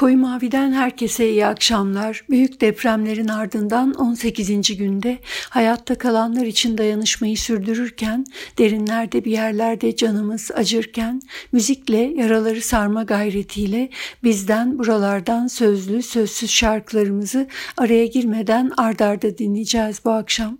Koyu Mavi'den herkese iyi akşamlar. Büyük depremlerin ardından 18. günde hayatta kalanlar için dayanışmayı sürdürürken, derinlerde bir yerlerde canımız acırken, müzikle yaraları sarma gayretiyle bizden buralardan sözlü sözsüz şarkılarımızı araya girmeden ardarda dinleyeceğiz bu akşam.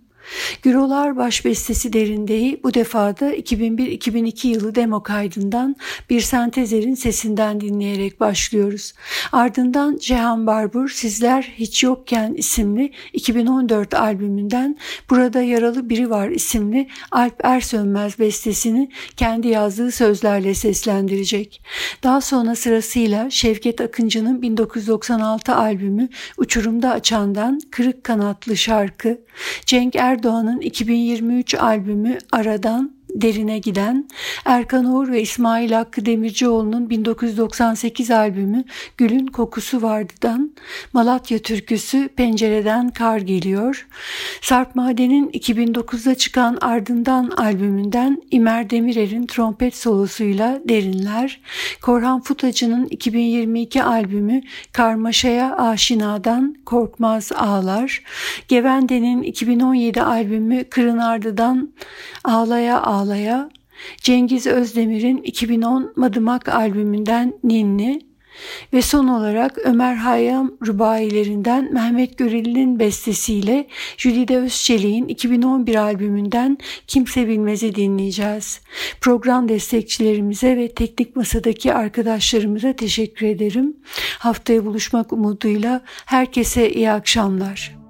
Gürolar baş bestesi Derinde'yi bu defada 2001-2002 yılı demo kaydından bir sentezerin sesinden dinleyerek başlıyoruz. Ardından Cehan Barbur Sizler Hiç Yokken isimli 2014 albümünden Burada Yaralı Biri Var isimli Alp Ersönmez bestesini kendi yazdığı sözlerle seslendirecek. Daha sonra sırasıyla Şevket Akıncı'nın 1996 albümü Uçurumda Açan'dan Kırık Kanatlı Şarkı, Cenk Er Erdoğan'ın 2023 albümü Aradan derine giden Erkan Uğur ve İsmail Hakkı Demircioğlu'nun 1998 albümü Gülün Kokusu Vardı'dan Malatya türküsü Pencereden Kar Geliyor. Sarp Maden'in 2009'da çıkan Ardından albümünden İmer Demirer'in trompet solosuyla Derinler, Korhan Futacı'nın 2022 albümü Karmaşaya Aşina'dan Korkmaz Ağlar, Gevende'nin 2017 albümü Kırınardı'dan Ağlaya Ağlar Ağlaya, Cengiz Özdemir'in 2010 Madımak albümünden Ninni ve son olarak Ömer Hayyam rubailerinden Mehmet Göreli'nin bestesiyle Jülide Özçelik'in 2011 albümünden Kimse Bilmez'i dinleyeceğiz. Program destekçilerimize ve teknik masadaki arkadaşlarımıza teşekkür ederim. Haftaya buluşmak umuduyla herkese iyi akşamlar.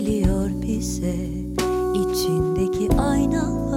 Geliyor bize. İçindeki aynalar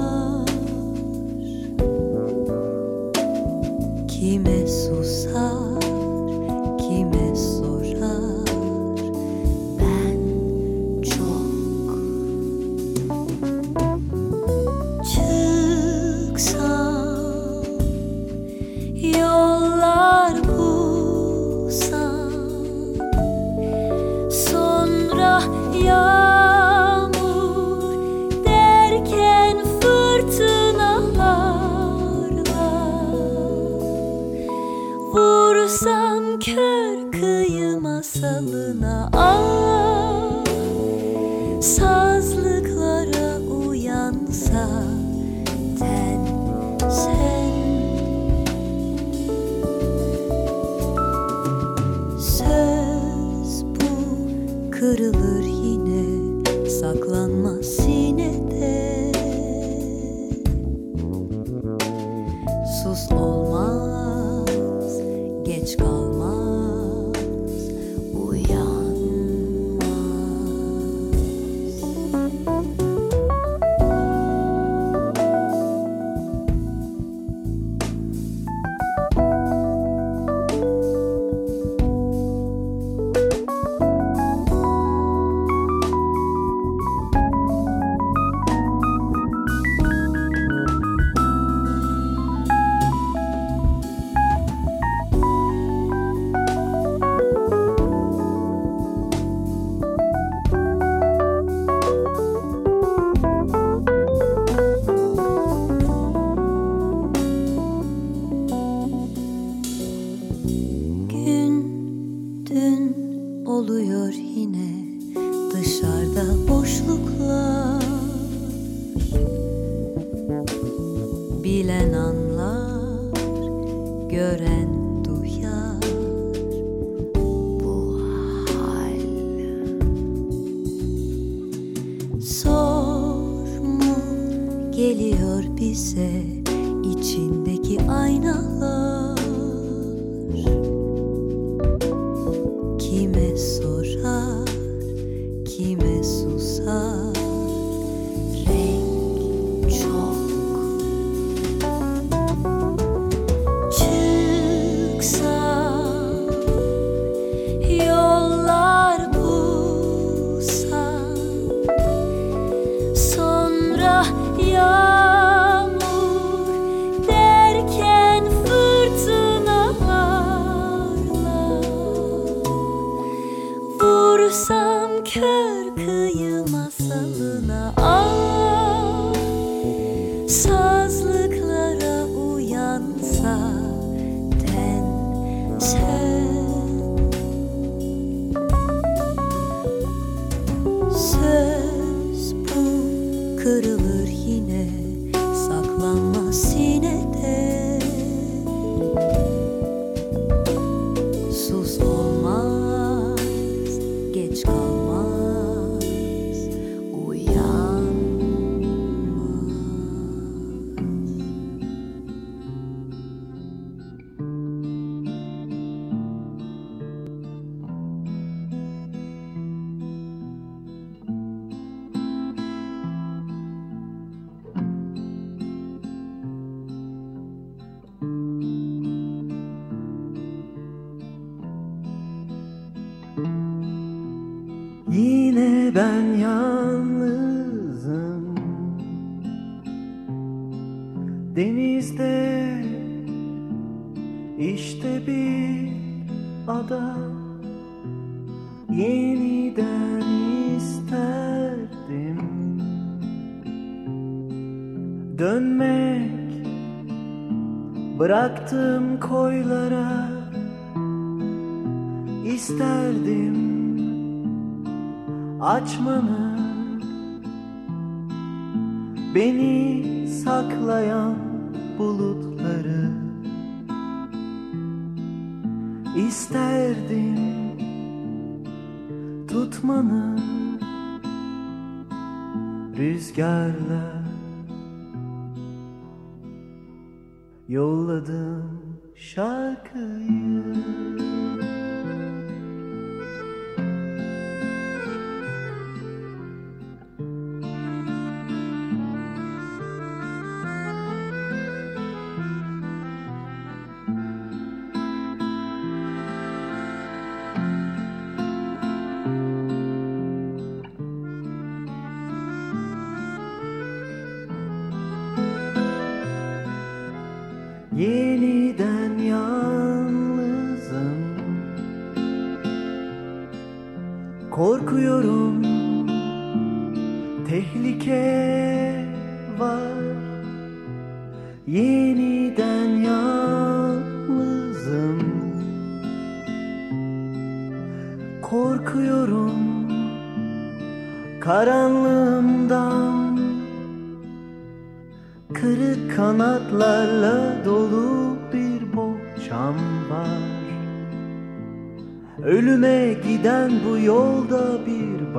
Bıraktım koylara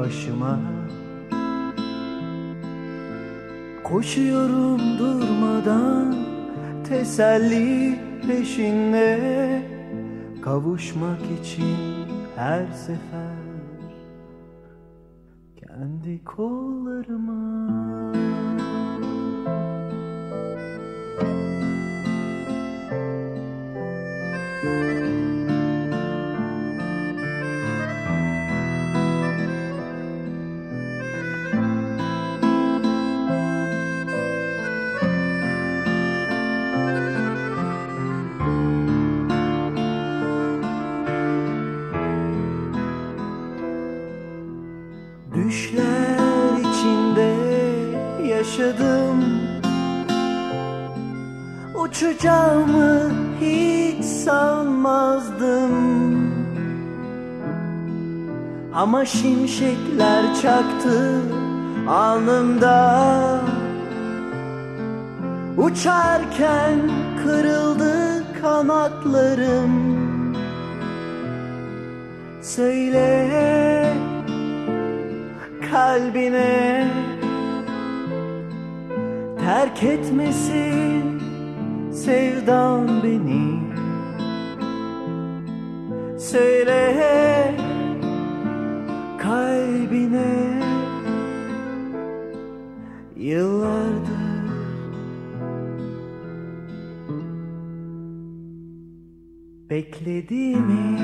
başıma. Koşuyorum durmadan teselli peşinde. Kavuşmak için her sefer kendi kollarıma Uçacağımı hiç sanmazdım. Ama şimşekler çaktı alnımda Uçarken kırıldı kanatlarım. Söyle kalbine Terk etmesin sevdam beni. Söyle kalbine. Yıllardır beklediğimi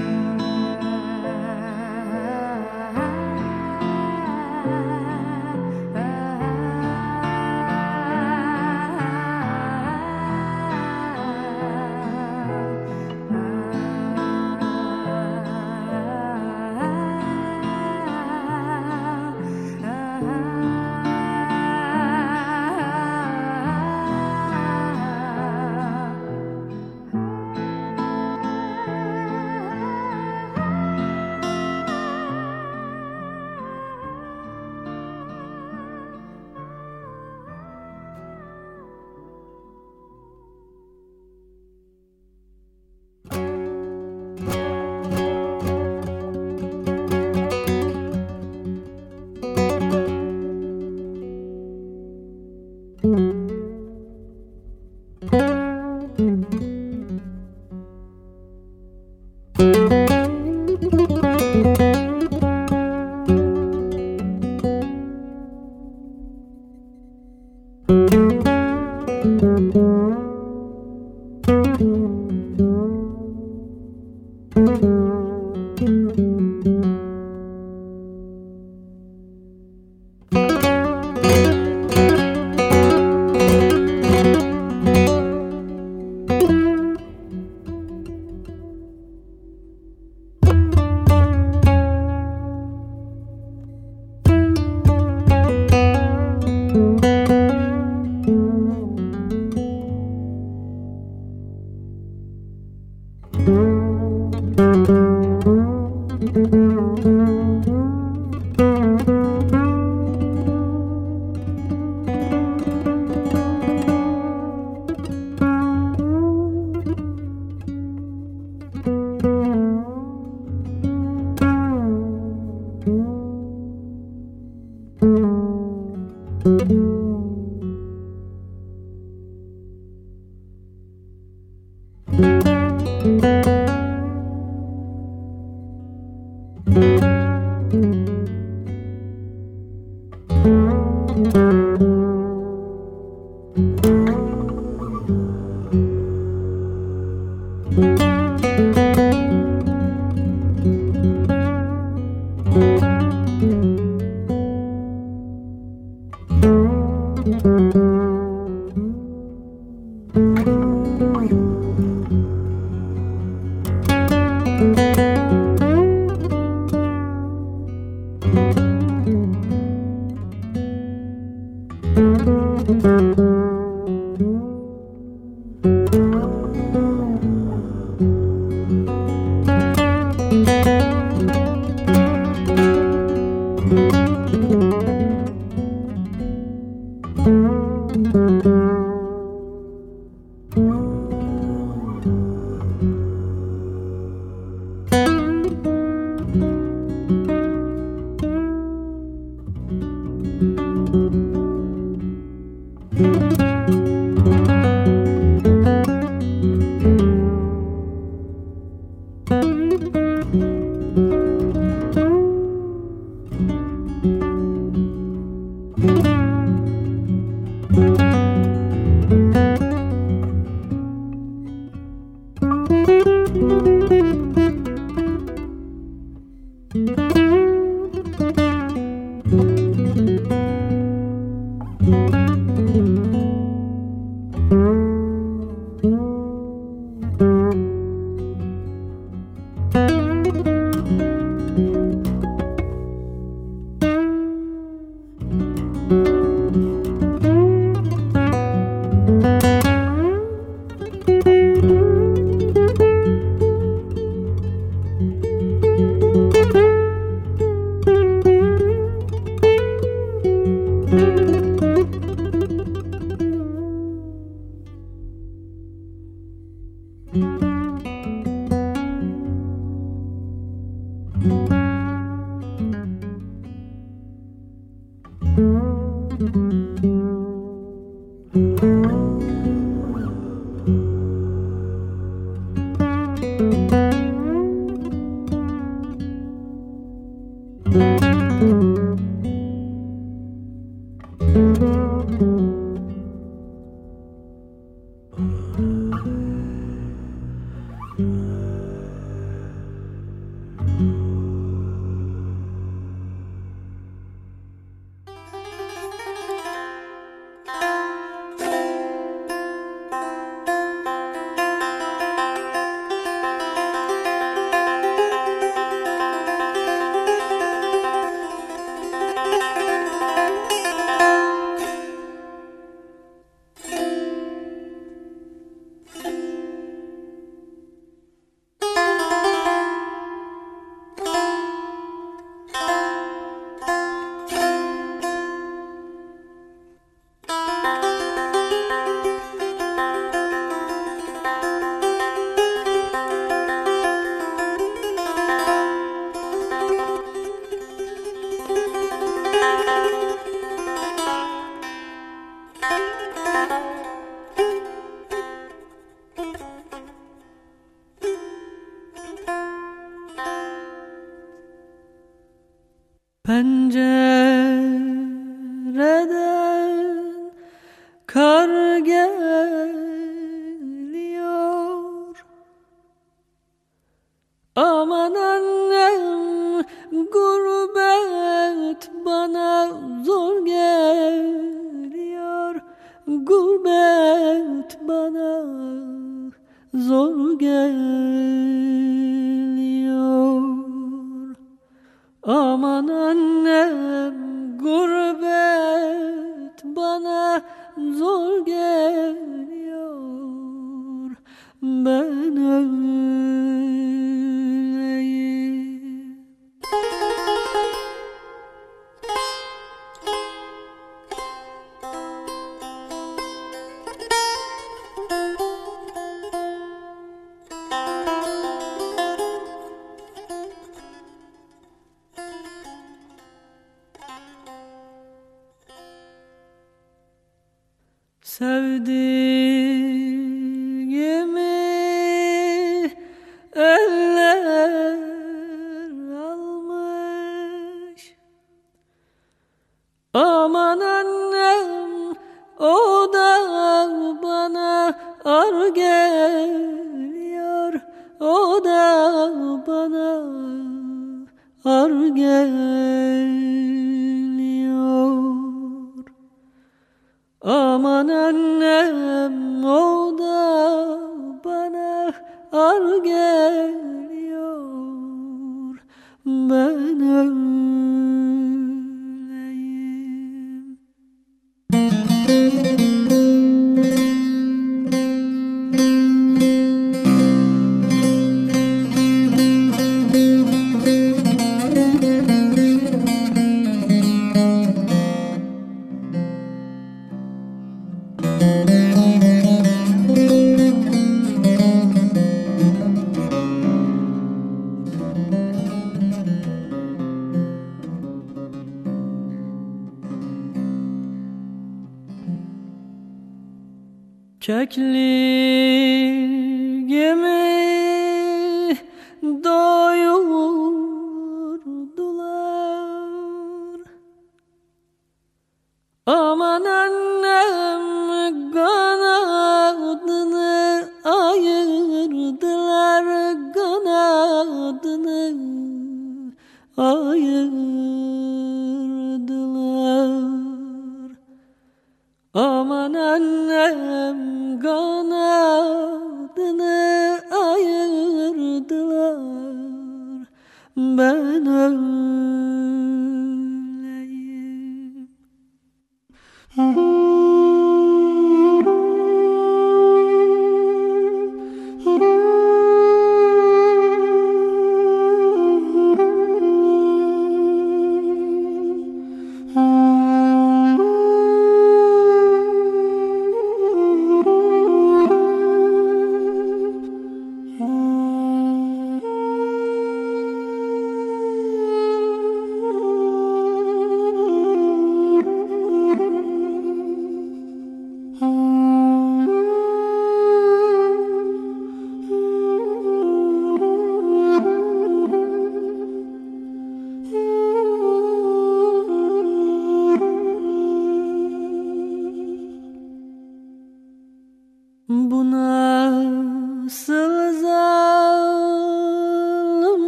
Nerede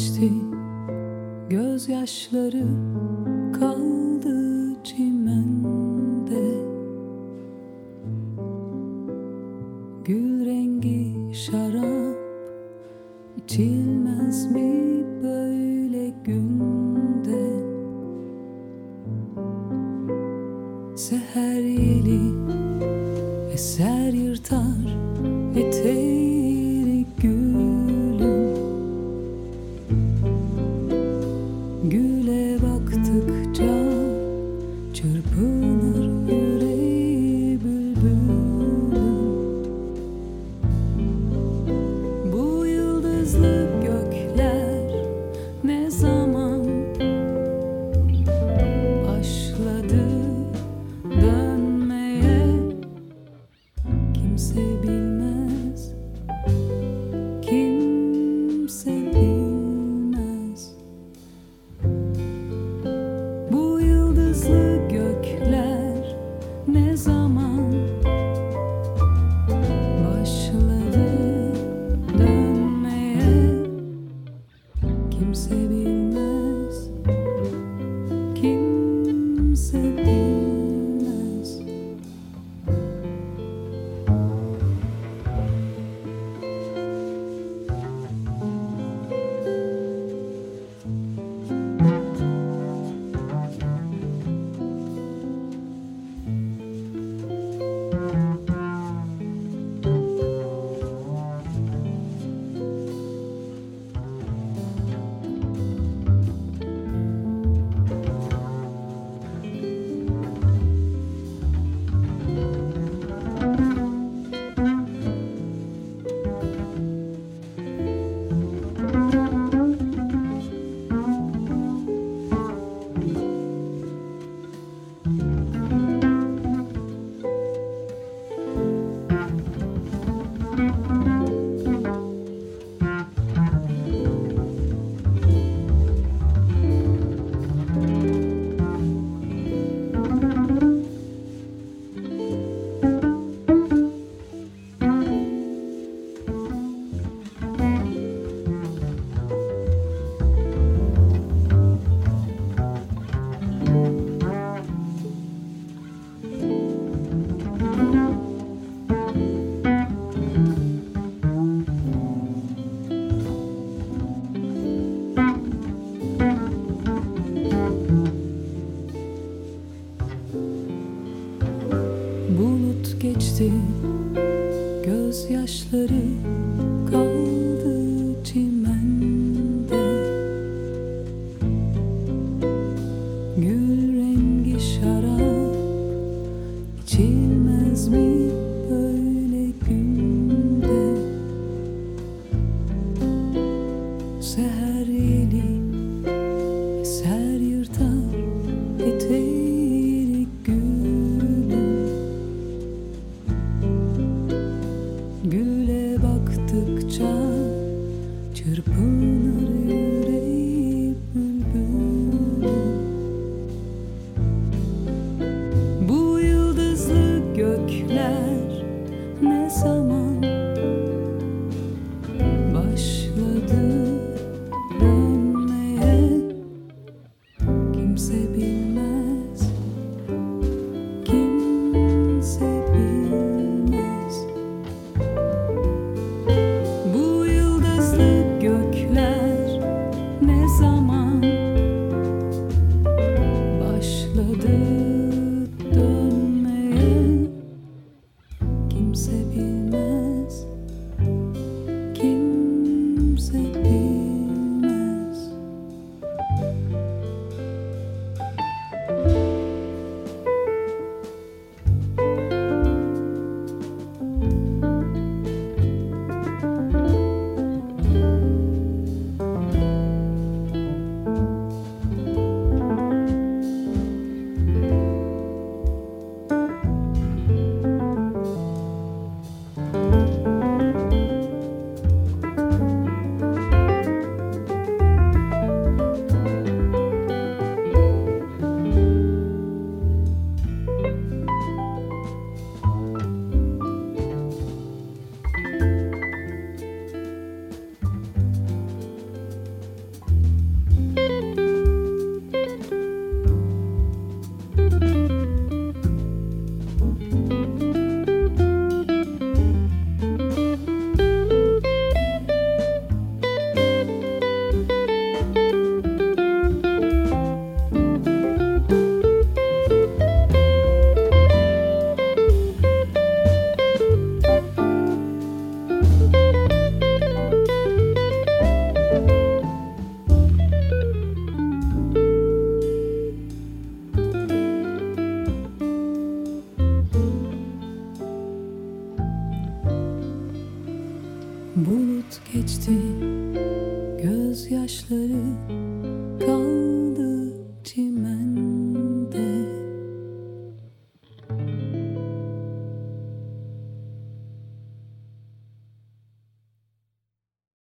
geçti. Gözyaşları